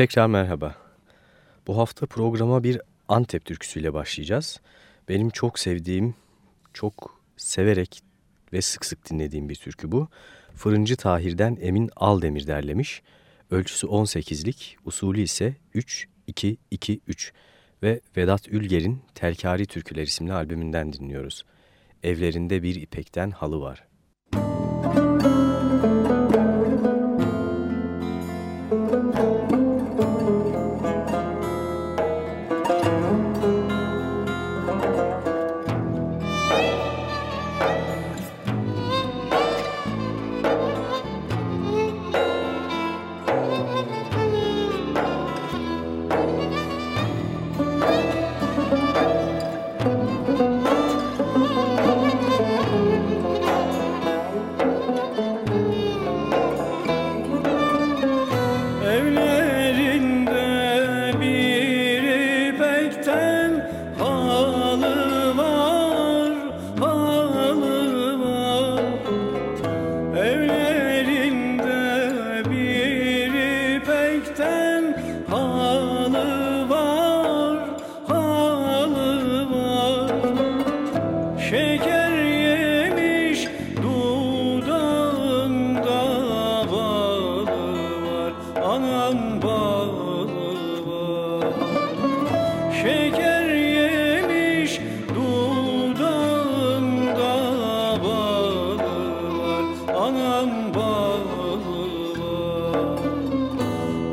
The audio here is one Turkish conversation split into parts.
Tekrar merhaba. Bu hafta programa bir Antep türküsüyle başlayacağız. Benim çok sevdiğim, çok severek ve sık sık dinlediğim bir türkü bu. Fırıncı Tahir'den Emin Aldemir derlemiş. Ölçüsü 18'lik, usulü ise 3-2-2-3 ve Vedat Ülger'in Telkari Türküler isimli albümünden dinliyoruz. Evlerinde bir ipekten halı var.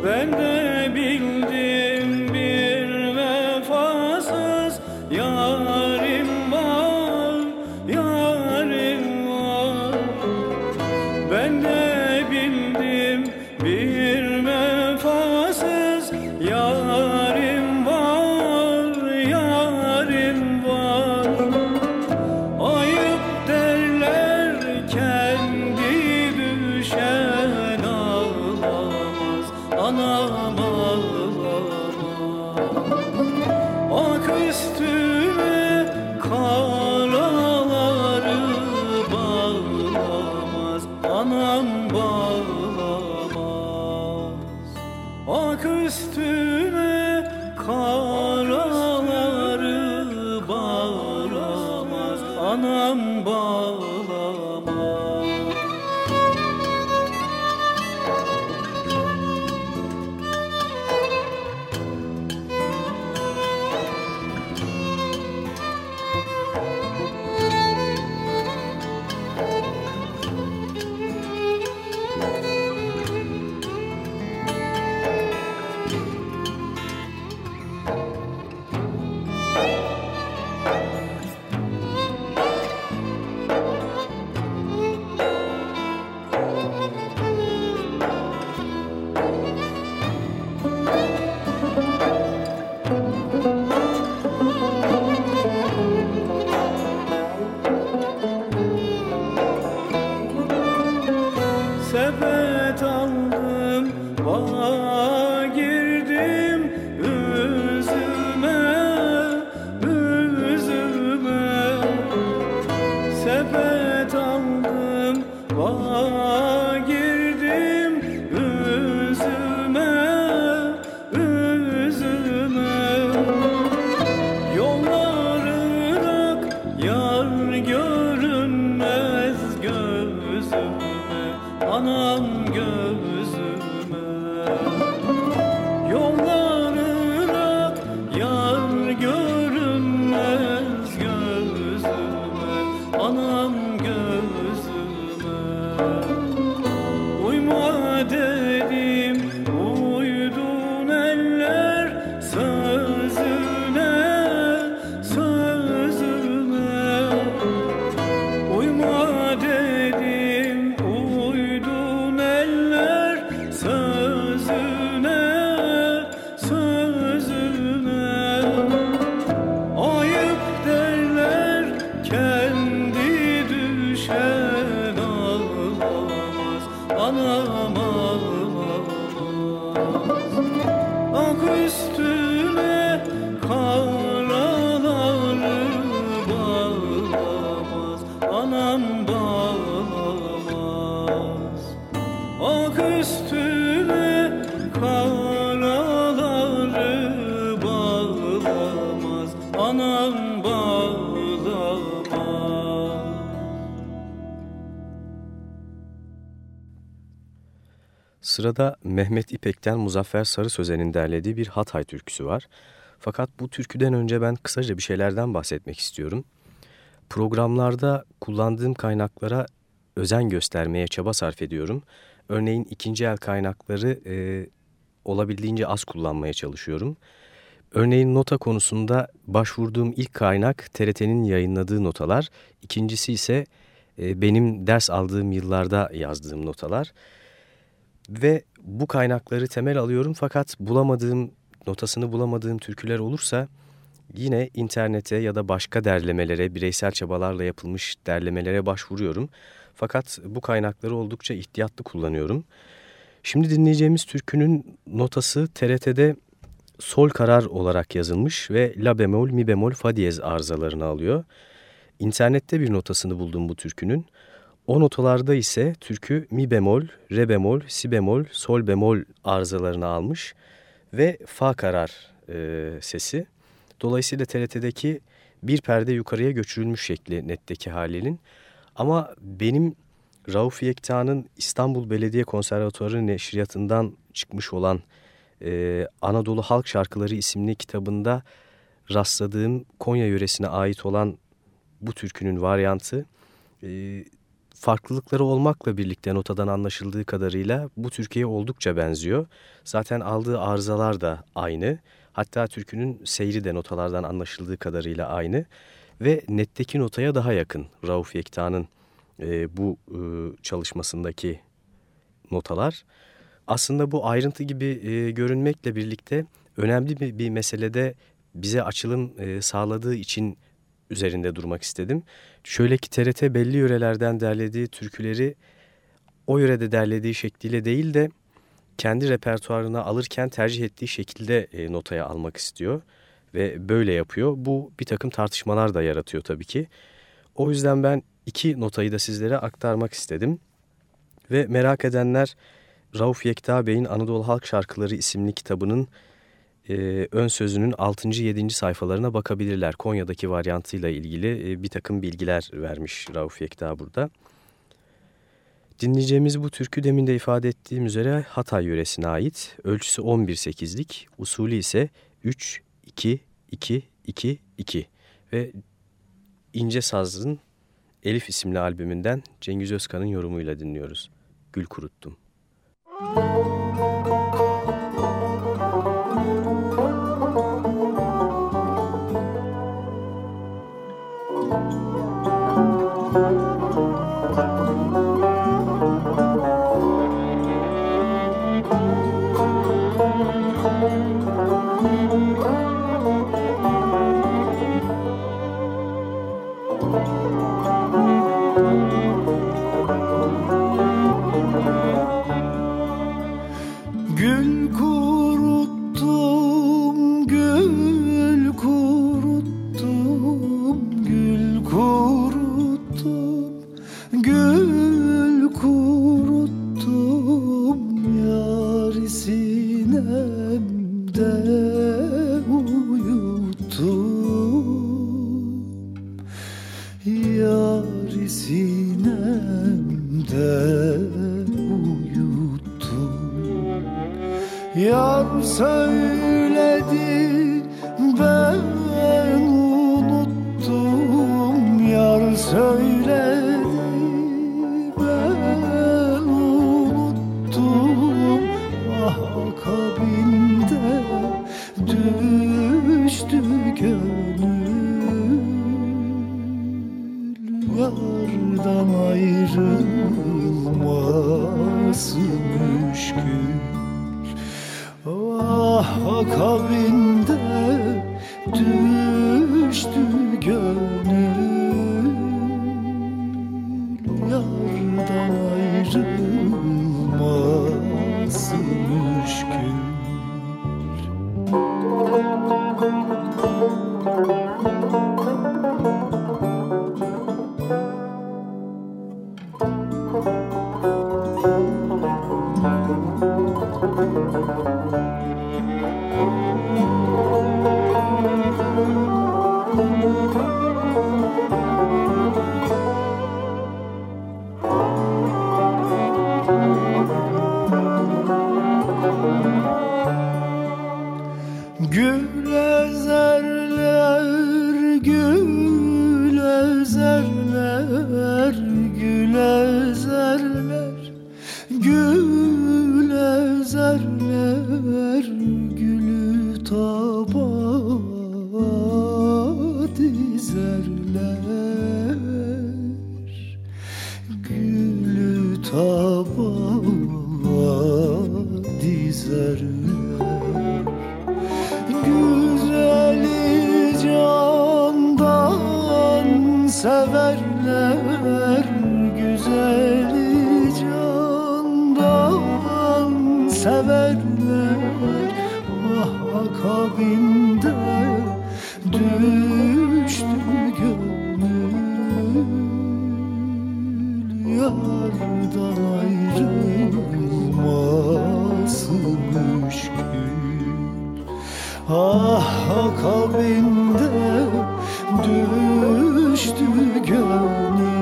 benden Whoa. Sırada Mehmet İpek'ten Muzaffer Sarı Sözen'in derlediği bir Hatay türküsü var. Fakat bu türküden önce ben kısaca bir şeylerden bahsetmek istiyorum. Programlarda kullandığım kaynaklara özen göstermeye çaba sarf ediyorum. Örneğin ikinci el kaynakları e, olabildiğince az kullanmaya çalışıyorum. Örneğin nota konusunda başvurduğum ilk kaynak TRT'nin yayınladığı notalar. İkincisi ise e, benim ders aldığım yıllarda yazdığım notalar. Ve bu kaynakları temel alıyorum fakat bulamadığım, notasını bulamadığım türküler olursa yine internete ya da başka derlemelere, bireysel çabalarla yapılmış derlemelere başvuruyorum. Fakat bu kaynakları oldukça ihtiyatlı kullanıyorum. Şimdi dinleyeceğimiz türkünün notası TRT'de sol karar olarak yazılmış ve la bemol, mi bemol, fa diyez arızalarını alıyor. İnternette bir notasını buldum bu türkünün. O notalarda ise türkü mi bemol, re bemol, si bemol, sol bemol arızalarını almış ve fa karar e, sesi. Dolayısıyla TRT'deki bir perde yukarıya göçürülmüş şekli netteki halinin. Ama benim Rauf Yekta'nın İstanbul Belediye Konservatuarı neşriyatından çıkmış olan e, Anadolu Halk Şarkıları isimli kitabında rastladığım Konya yöresine ait olan bu türkünün varyantı e, farklılıkları olmakla birlikte notadan anlaşıldığı kadarıyla bu Türkiye'ye oldukça benziyor. Zaten aldığı arızalar da aynı. Hatta türkünün seyri de notalardan anlaşıldığı kadarıyla aynı. Ve netteki notaya daha yakın Rauf Yekta'nın e, bu e, çalışmasındaki notalar. Aslında bu ayrıntı gibi e, görünmekle birlikte önemli bir, bir meselede bize açılım e, sağladığı için üzerinde durmak istedim. Şöyle ki TRT belli yörelerden derlediği türküleri o yörede derlediği şekliyle değil de kendi repertuarına alırken tercih ettiği şekilde e, notaya almak istiyor ve böyle yapıyor. Bu bir takım tartışmalar da yaratıyor tabii ki. O yüzden ben iki notayı da sizlere aktarmak istedim. Ve merak edenler Rauf Yekta Bey'in Anadolu Halk Şarkıları isimli kitabının e, ön sözünün 6. 7. sayfalarına bakabilirler. Konya'daki varyantıyla ilgili e, bir takım bilgiler vermiş Rauf Yekta burada. Dinleyeceğimiz bu türkü demin de ifade ettiğim üzere Hatay yöresine ait. Ölçüsü 11-8'lik, usulü ise 3-2-2-2-2 ve İnce Saz'ın Elif isimli albümünden Cengiz Özkan'ın yorumuyla dinliyoruz. Gül kuruttum. Müzik ezerler, gül ezerler, gülü taba dizerler, akabinde düştü gönül. Yardan ayrılması müşkül ah akabinde düştü gönül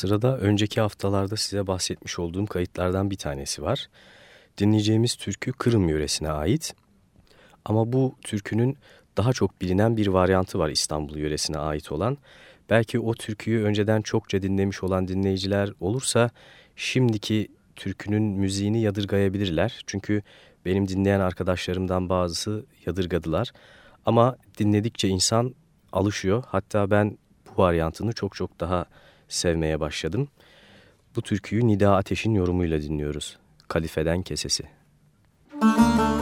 Sırada önceki haftalarda size bahsetmiş olduğum kayıtlardan bir tanesi var. Dinleyeceğimiz türkü Kırım yöresine ait. Ama bu türkünün daha çok bilinen bir varyantı var İstanbul yöresine ait olan. Belki o türküyü önceden çokça dinlemiş olan dinleyiciler olursa şimdiki türkünün müziğini yadırgayabilirler. Çünkü benim dinleyen arkadaşlarımdan bazısı yadırgadılar. Ama dinledikçe insan alışıyor. Hatta ben bu varyantını çok çok daha sevmeye başladım. Bu türküyü Nida Ateş'in yorumuyla dinliyoruz. Kalifeden Kesesi. Müzik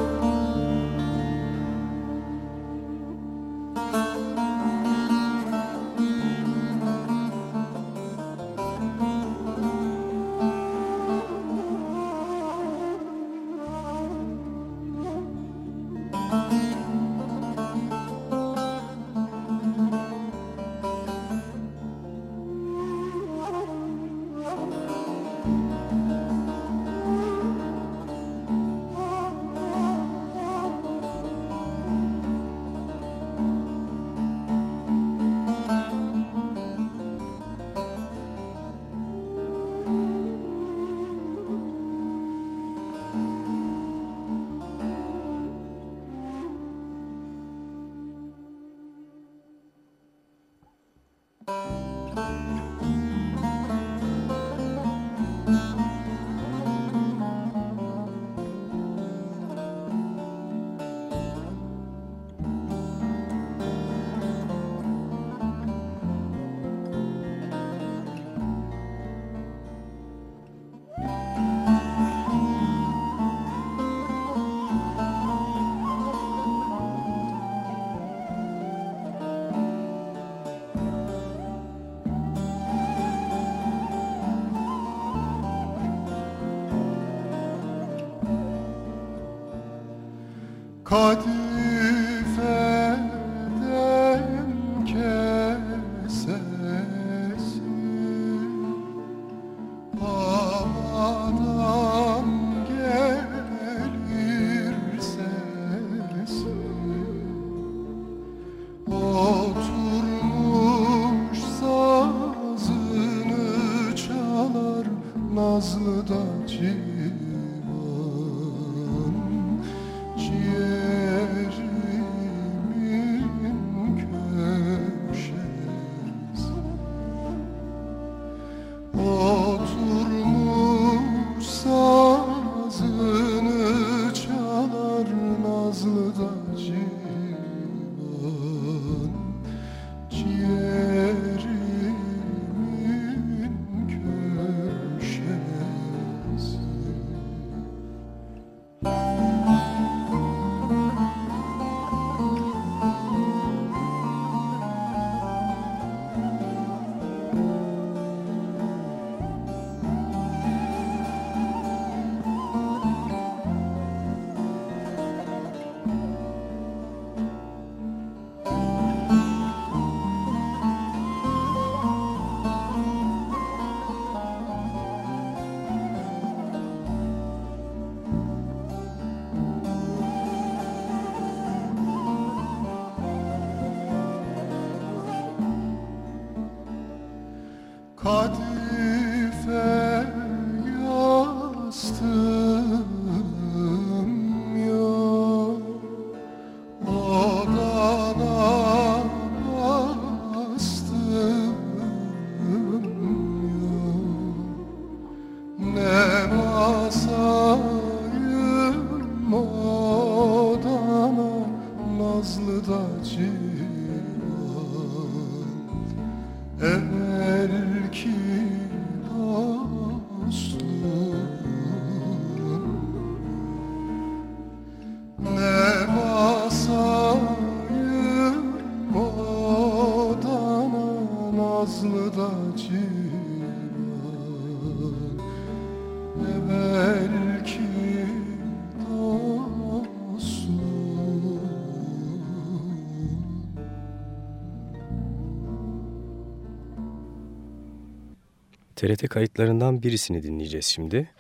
TRT kayıtlarından birisini dinleyeceğiz şimdi.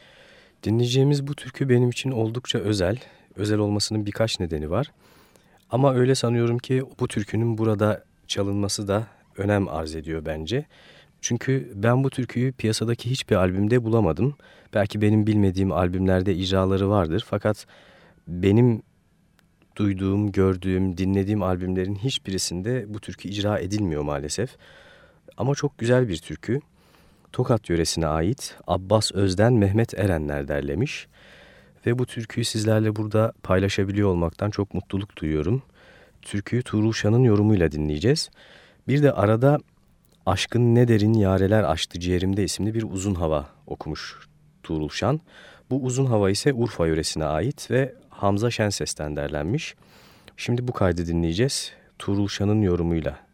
Dinleyeceğimiz bu türkü benim için oldukça özel. Özel olmasının birkaç nedeni var. Ama öyle sanıyorum ki bu türkünün burada çalınması da önem arz ediyor bence. Çünkü ben bu türküyü piyasadaki hiçbir albümde bulamadım. Belki benim bilmediğim albümlerde icraları vardır. Fakat benim duyduğum, gördüğüm, dinlediğim albümlerin hiçbirisinde bu türkü icra edilmiyor maalesef. Ama çok güzel bir türkü. Tokat yöresine ait Abbas Özden Mehmet Erenler derlemiş. Ve bu türküyü sizlerle burada paylaşabiliyor olmaktan çok mutluluk duyuyorum. Türküyü Tuğrul Şan'ın yorumuyla dinleyeceğiz. Bir de arada Aşkın Ne Derin Yareler Açtı Ciğerimde isimli bir uzun hava okumuş Tuğrul. Bu uzun hava ise Urfa yöresine ait ve Hamza Şenses'ten derlenmiş. Şimdi bu kaydı dinleyeceğiz. Tuğrul Şan'ın yorumuyla.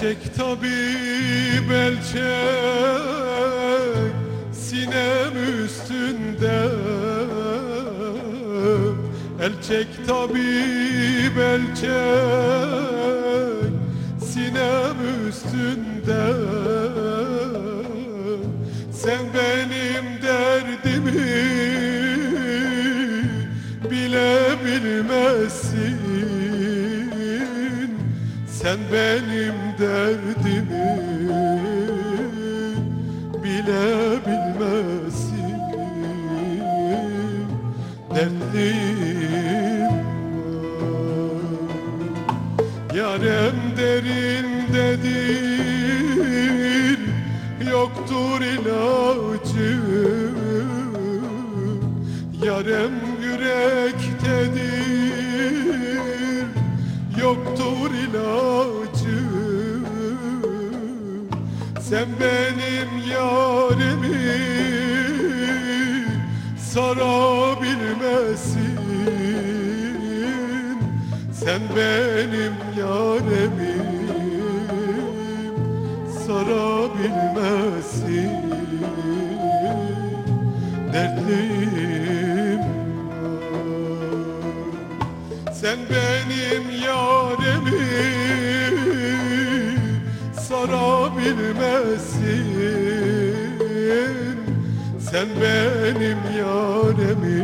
Çek tabip el çek Sinem üstünde. El çek tabip el Sinem üstünde. Sen benim derdimi Bile bilmezsin. Sen benim Yoktur ilacı. Sen benim yarimi sarabilmesin. Sen benim yarimi sarabilmesin Sen benim yarimi sarabilmesin Sen benim yaremi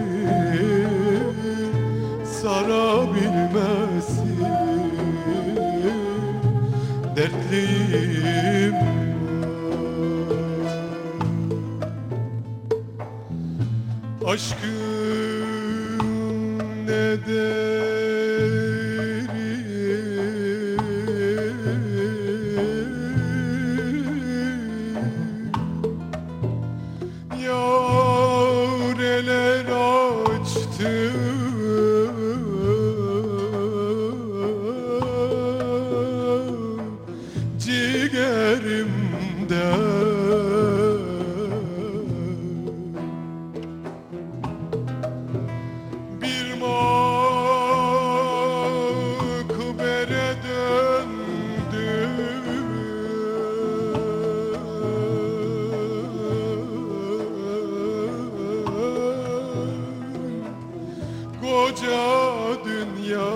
sarabilmesin Dertliyim. Aşkın koca dünya.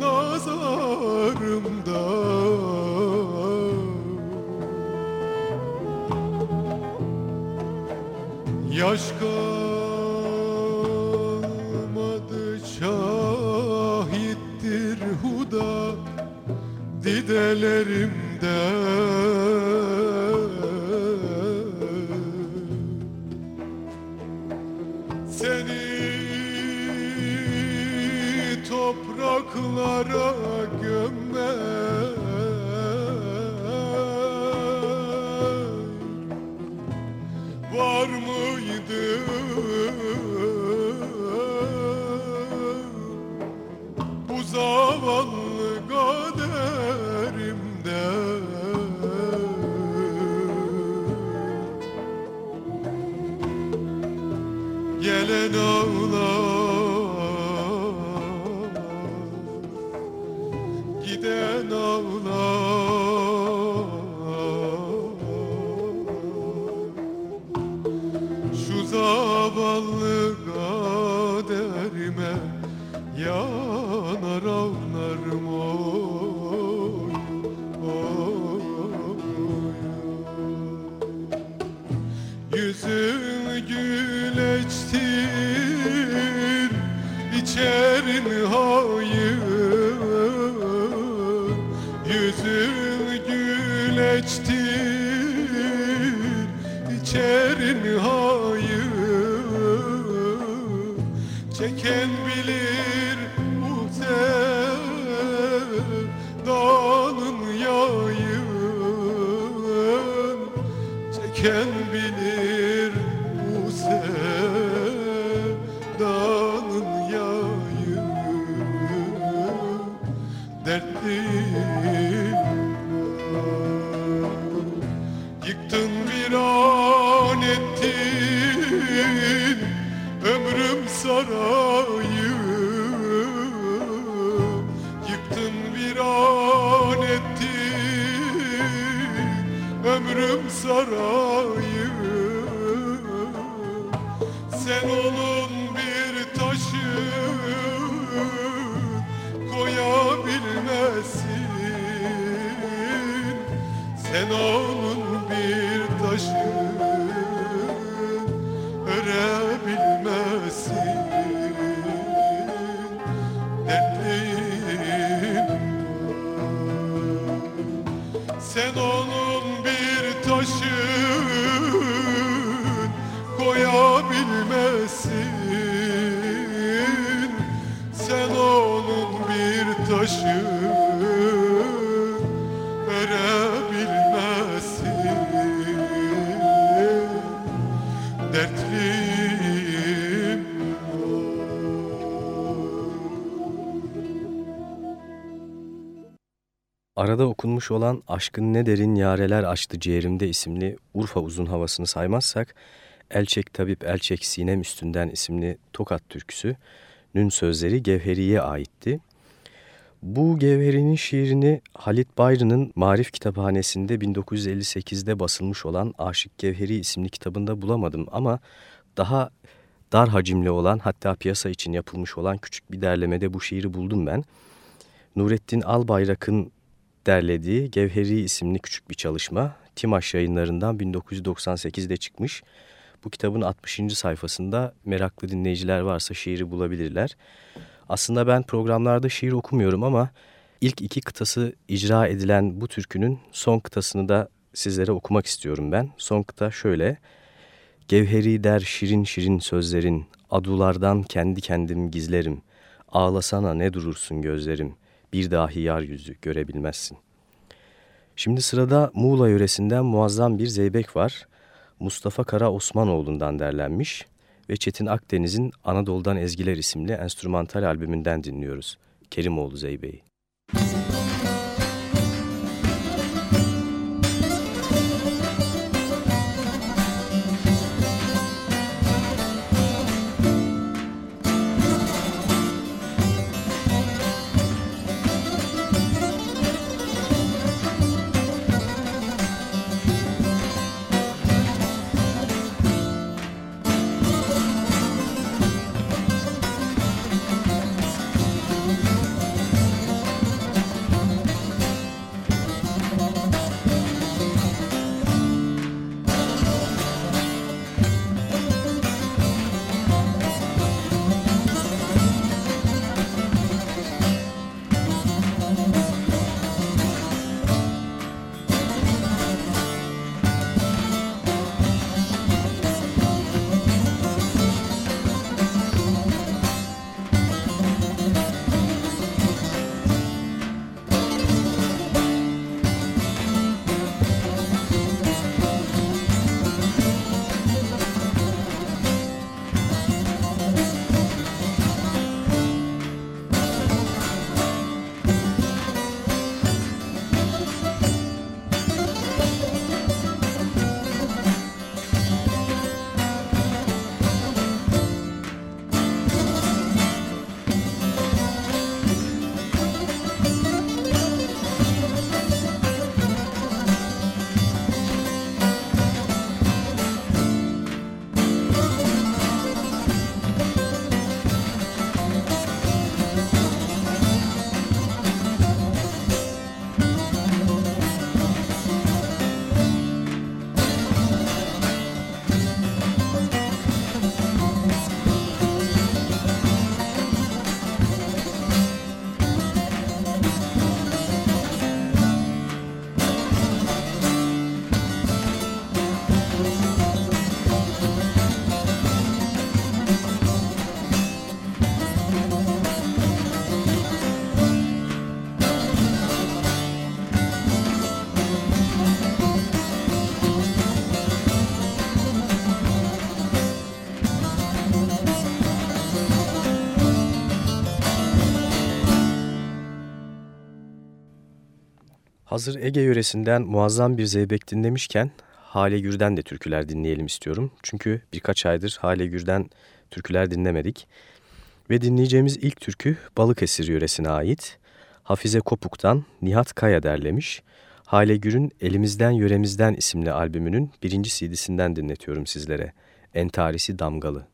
Nazarımda. Yaş kalmadı şahittir huda. Didelerimden yara Arada okunmuş olan Aşkın Ne Derin Yareler Açtı Ciğerimde isimli Urfa uzun havasını saymazsak, Elçek Tabip Elçek Sinem Üstünden isimli Tokat türküsü, nün sözleri Gevheri'ye aitti. Bu Gevheri'nin şiirini Halit Bayrı'nın Marif Kitaphanesi'nde 1958'de basılmış olan Aşık Gevheri isimli kitabında bulamadım ama daha dar hacimli olan hatta piyasa için yapılmış olan küçük bir derlemede bu şiiri buldum ben. Nurettin Albayrak'ın derlediği Gevheri isimli küçük bir çalışma Timaş yayınlarından 1998'de çıkmış. Bu kitabın 60. sayfasında meraklı dinleyiciler varsa şiiri bulabilirler. Aslında ben programlarda şiir okumuyorum ama ilk iki kıtası icra edilen bu türkünün son kıtasını da sizlere okumak istiyorum ben. Son kıta şöyle. Gevheri der şirin şirin sözlerin, adulardan kendi kendim gizlerim. Ağlasana ne durursun gözlerim.'' Bir dahi yar yüzü görebilmezsin. Şimdi sırada Muğla yöresinden muazzam bir zeybek var. Mustafa Kara Osmanoğlu'ndan derlenmiş ve Çetin Akdeniz'in Anadolu'dan Ezgiler isimli enstrümantal albümünden dinliyoruz. Kerimoğlu Zeybe'yi. Hazır Ege yöresinden muazzam bir zeybek dinlemişken Hale Gür'den de türküler dinleyelim istiyorum. Çünkü birkaç aydır Hale Gür'den türküler dinlemedik. Ve dinleyeceğimiz ilk türkü Balıkesir yöresine ait. Hafize Kopuk'tan Nihat Kaya derlemiş. Hale Gür'ün Elimizden Yöremizden isimli albümünün birinci CD'sinden dinletiyorum sizlere. Entarisi Damgalı.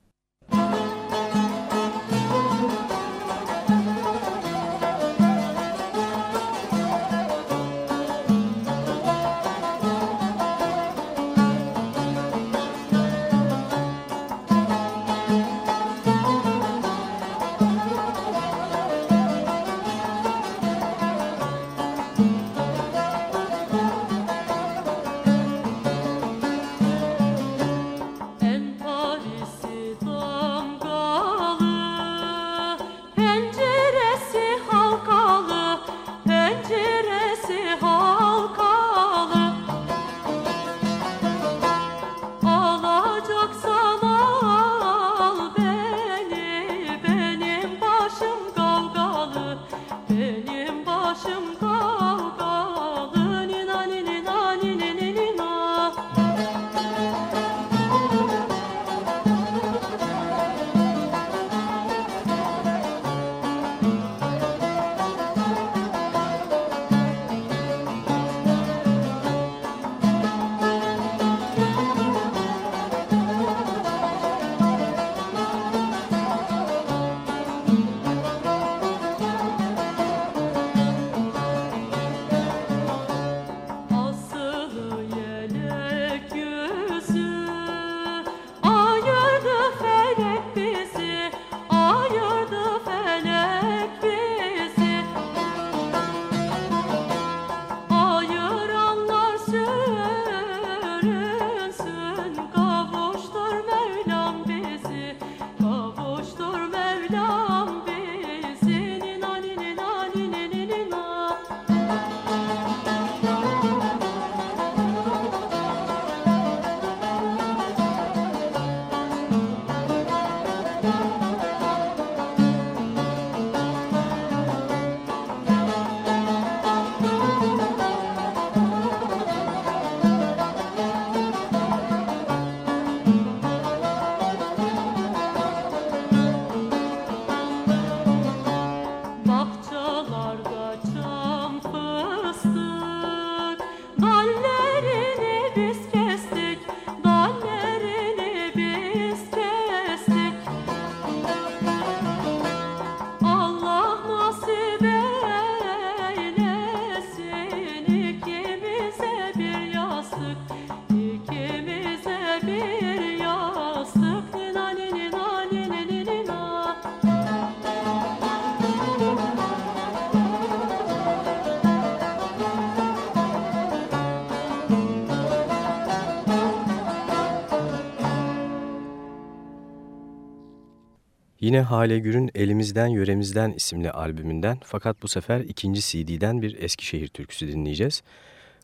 Yine Hale Gür'ün Elimizden Yöremizden isimli albümünden fakat bu sefer ikinci CD'den bir Eskişehir türküsü dinleyeceğiz.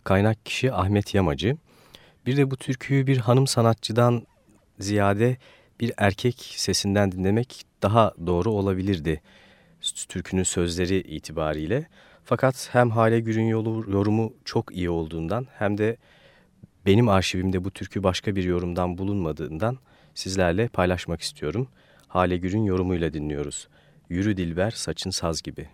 Kaynak kişi Ahmet Yamacı. Bir de bu türküyü bir hanım sanatçıdan ziyade bir erkek sesinden dinlemek daha doğru olabilirdi türkünün sözleri itibariyle. Fakat hem Hale Gür'ün yorumu çok iyi olduğundan hem de benim arşivimde bu türkü başka bir yorumdan bulunmadığından sizlerle paylaşmak istiyorum. Hale Gür'ün yorumuyla dinliyoruz. Yürü Dilber saçın saz gibi.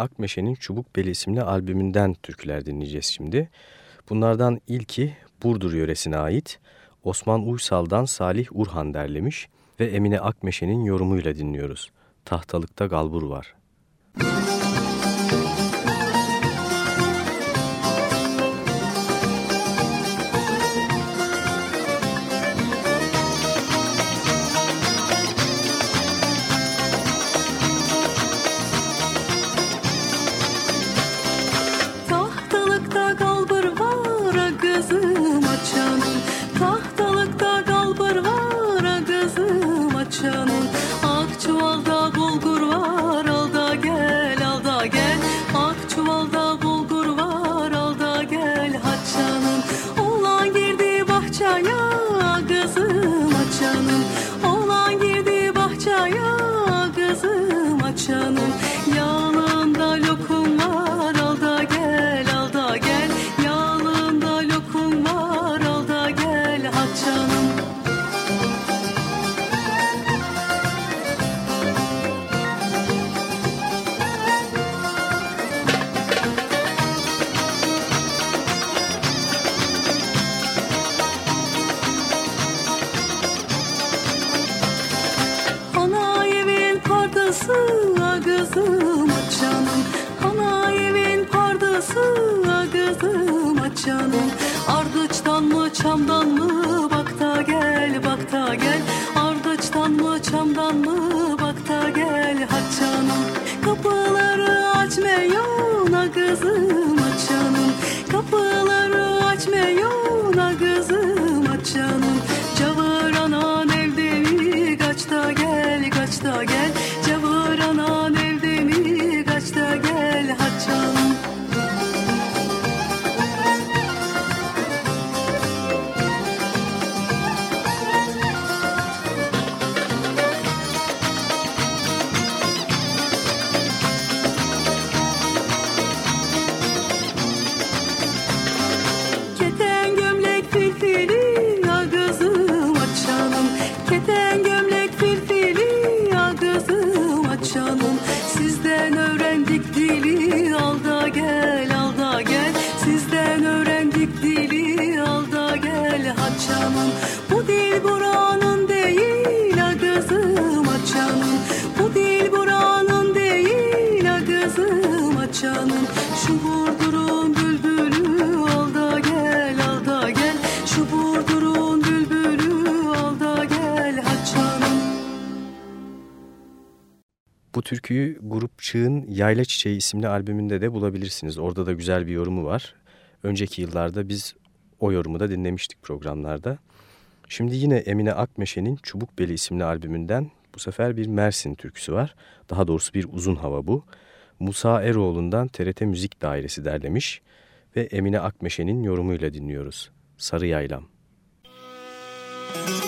Akmeşe'nin Çubuk Beli isimli albümünden türküler dinleyeceğiz şimdi. Bunlardan ilki Burdur yöresine ait Osman Uysal'dan Salih Urhan derlemiş ve Emine Akmeşe'nin yorumuyla dinliyoruz. Tahtalıkta galbur var. Müzik shall there. Türküyü Grup Çığ'ın Yayla Çiçeği isimli albümünde de bulabilirsiniz. Orada da güzel bir yorumu var. Önceki yıllarda biz o yorumu da dinlemiştik programlarda. Şimdi yine Emine Akmeşe'nin Çubukbeli isimli albümünden bu sefer bir Mersin türküsü var. Daha doğrusu bir uzun hava bu. Musa Eroğlu'ndan TRT Müzik Dairesi derlemiş ve Emine Akmeşe'nin yorumuyla dinliyoruz. Sarı Yaylam. Müzik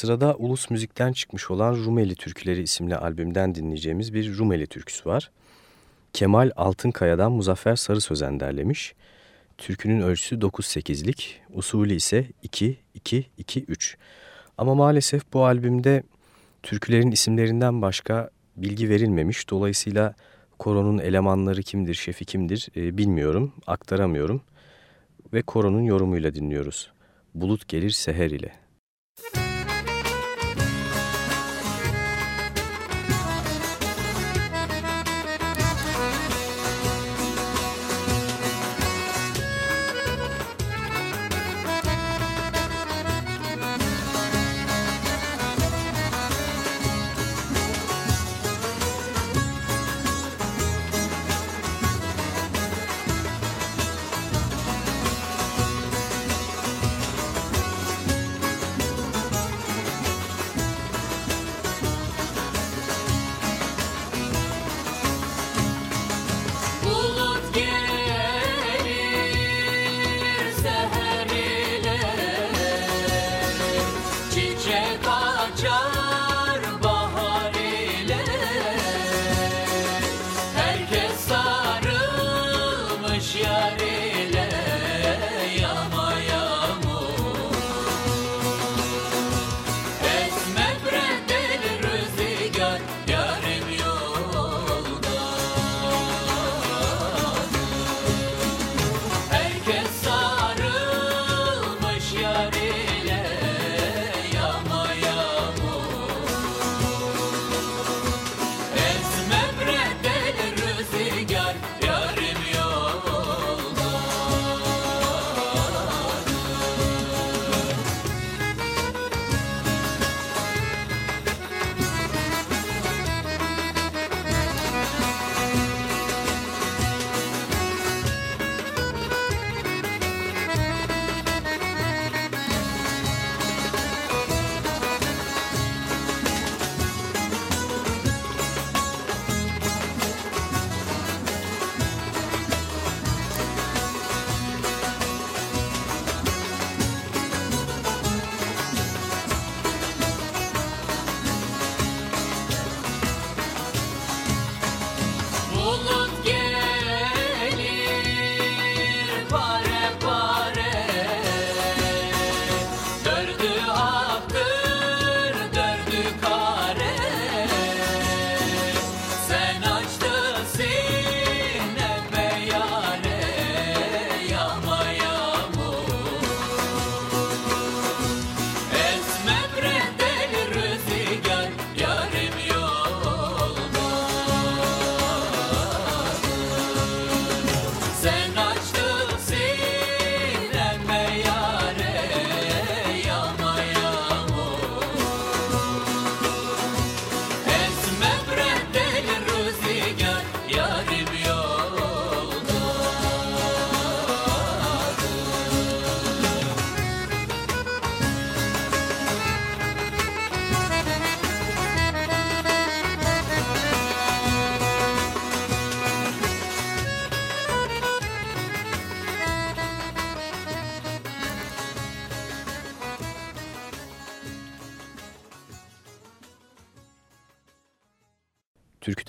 Sırada Ulus Müzik'ten çıkmış olan Rumeli Türküleri isimli albümden dinleyeceğimiz bir Rumeli türküsü var. Kemal Altınkaya'dan Muzaffer Sarı Sözen derlemiş. Türkünün ölçüsü 9-8'lik, usulü ise 2-2-2-3. Ama maalesef bu albümde türkülerin isimlerinden başka bilgi verilmemiş. Dolayısıyla koronun elemanları kimdir, şefi kimdir e, bilmiyorum, aktaramıyorum. Ve koronun yorumuyla dinliyoruz. Bulut gelir seher ile.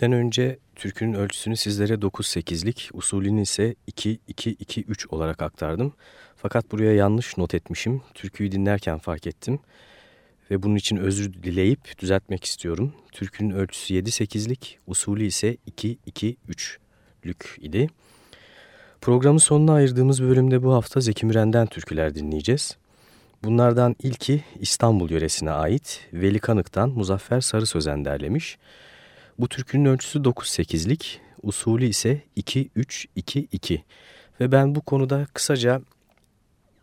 Türküden önce türkünün ölçüsünü sizlere 9-8'lik, usulünü ise 2-2-2-3 olarak aktardım. Fakat buraya yanlış not etmişim. Türküyü dinlerken fark ettim. Ve bunun için özür dileyip düzeltmek istiyorum. Türkünün ölçüsü 7-8'lik, usulü ise 2-2-3'lük idi. Programın sonuna ayırdığımız bölümde bu hafta Zeki Müren'den türküler dinleyeceğiz. Bunlardan ilki İstanbul yöresine ait Veli Kanık'tan Muzaffer Sarı Sözen derlemiş. Bu türkünün ölçüsü 9-8'lik, usulü ise 2-3-2-2 ve ben bu konuda kısaca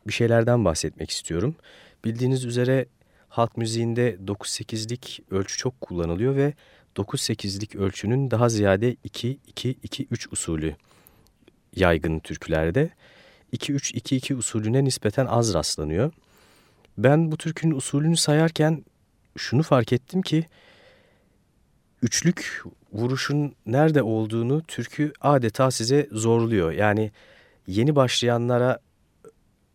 bir şeylerden bahsetmek istiyorum. Bildiğiniz üzere halk müziğinde 9-8'lik ölçü çok kullanılıyor ve 9-8'lik ölçünün daha ziyade 2-2-2-3 usulü yaygın türkülerde. 2-3-2-2 usulüne nispeten az rastlanıyor. Ben bu türkünün usulünü sayarken şunu fark ettim ki üçlük vuruşun nerede olduğunu türkü adeta size zorluyor. Yani yeni başlayanlara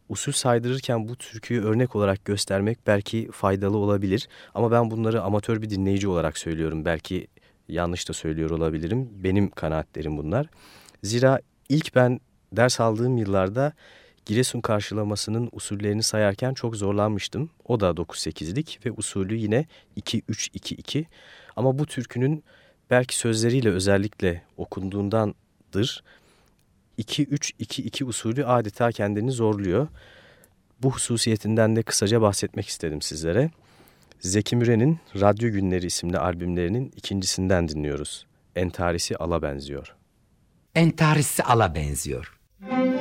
usul saydırırken bu türküyü örnek olarak göstermek belki faydalı olabilir. Ama ben bunları amatör bir dinleyici olarak söylüyorum. Belki yanlış da söylüyor olabilirim. Benim kanaatlerim bunlar. Zira ilk ben ders aldığım yıllarda Giresun karşılamasının usullerini sayarken çok zorlanmıştım. O da 9-8'lik ve usulü yine 2-3-2-2. Ama bu türkünün belki sözleriyle özellikle okunduğundandır. 2-3-2-2 usulü adeta kendini zorluyor. Bu hususiyetinden de kısaca bahsetmek istedim sizlere. Zeki Müren'in Radyo Günleri isimli albümlerinin ikincisinden dinliyoruz. Entarisi ala benziyor. Entarisi ala benziyor. Entarisi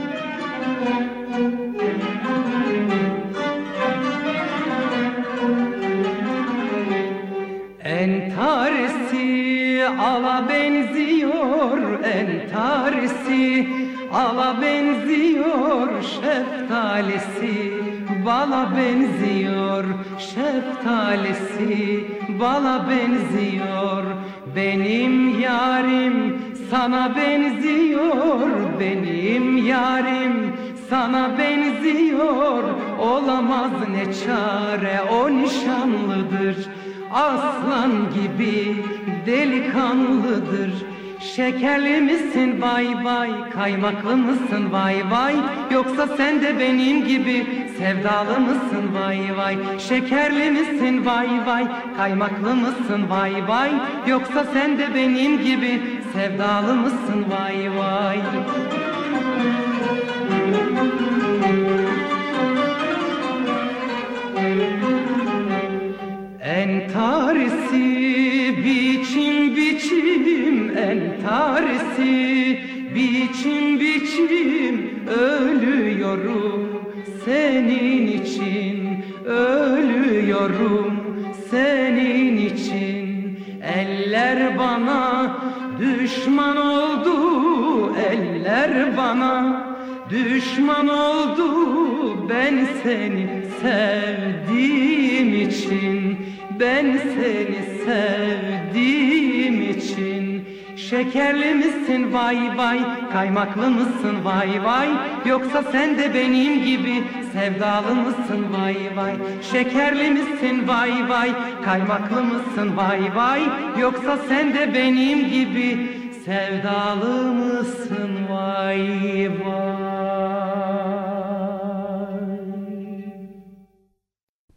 ala benziyor, entarisi ala benziyor, şeftalisi bala benziyor, şeftalisi bala benziyor. Benim yarim sana benziyor, benim yarim sana benziyor. Olamaz ne çare o nişanlıdır, aslan gibi delikanlıdır. Şekerli misin? Vay vay, kaymaklı mısın? Vay vay. Yoksa sen de benim gibi sevdalı mısın? Vay vay. Şekerli misin? Vay vay, kaymaklı mısın? Vay vay. Yoksa sen de benim gibi sevdalı mısın? Vay vay. Entarisi biçim biçim entarisi biçim biçim ölüyorum senin için ölüyorum senin için. Eller bana düşman oldu eller bana düşman oldu. Ben seni sevdiğim için ben seni sevdiğim için Şekerli misin? Vay vay. Kaymaklı mısın? Vay vay. Yoksa sen de benim gibi Sevdalı mısın? Vay vay. Şekerli misin? Vay vay. Kaymaklı mısın? Vay vay. Yoksa sen de benim gibi Sevdalı mısın? Vay vay.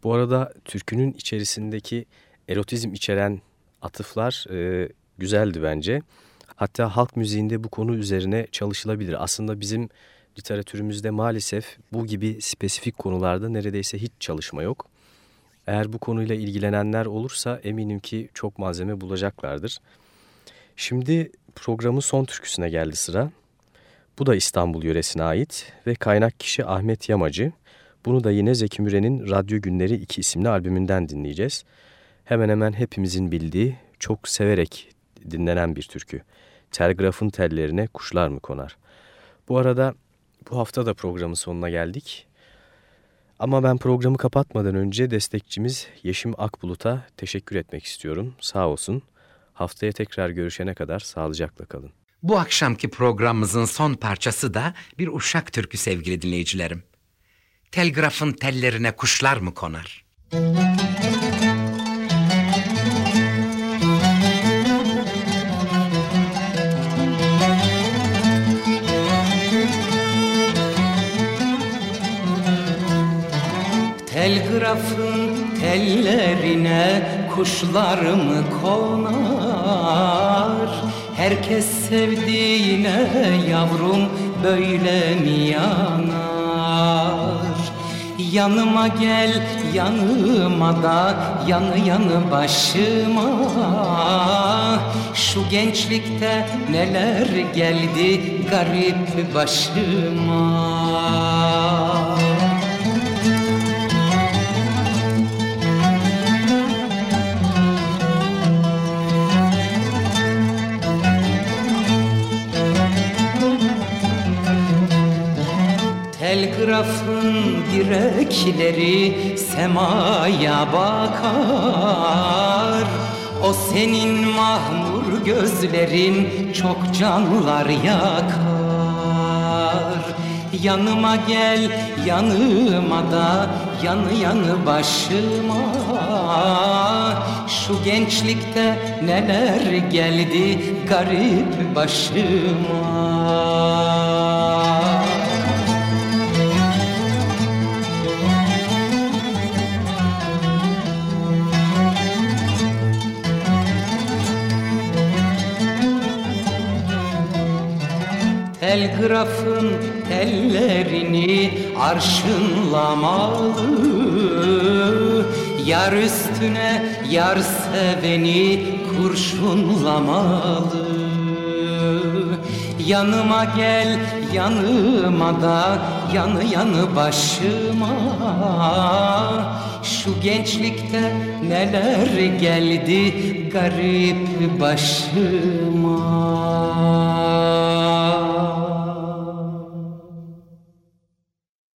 Bu arada türkünün içerisindeki erotizm içeren atıflar e, güzeldi bence. Hatta halk müziğinde bu konu üzerine çalışılabilir. Aslında bizim literatürümüzde maalesef bu gibi spesifik konularda neredeyse hiç çalışma yok. Eğer bu konuyla ilgilenenler olursa eminim ki çok malzeme bulacaklardır. Şimdi programın son türküsüne geldi sıra. Bu da İstanbul yöresine ait ve kaynak kişi Ahmet Yamacı. Bunu da yine Zeki Müren'in Radyo Günleri 2 isimli albümünden dinleyeceğiz. Hemen hemen hepimizin bildiği, çok severek dinlenen bir türkü. Telgrafın tellerine kuşlar mı konar? Bu arada bu hafta da programın sonuna geldik. Ama ben programı kapatmadan önce destekçimiz Yeşim Akbulut'a teşekkür etmek istiyorum. Sağ olsun. Haftaya tekrar görüşene kadar sağlıcakla kalın. Bu akşamki programımızın son parçası da bir uşak türkü sevgili dinleyicilerim. Telgrafın tellerine kuşlar mı konar? Telgrafın tellerine kuşlar mı konar? Herkes sevdiğine yavrum böyle mi yanar? Yanıma gel yanıma da yanı yanı başıma Şu gençlikte neler geldi garip başıma Telgrafın direkleri semaya bakar. O senin mahmur gözlerin çok canlar yakar. Yanıma gel yanıma da yanı yanı başıma. Şu gençlikte neler geldi garip başıma Telgrafın tellerini arşınlamalı Yar üstüne yar seveni kurşunlamalı Yanıma gel yanıma da yanı yanı başıma. Şu gençlikte neler geldi garip başıma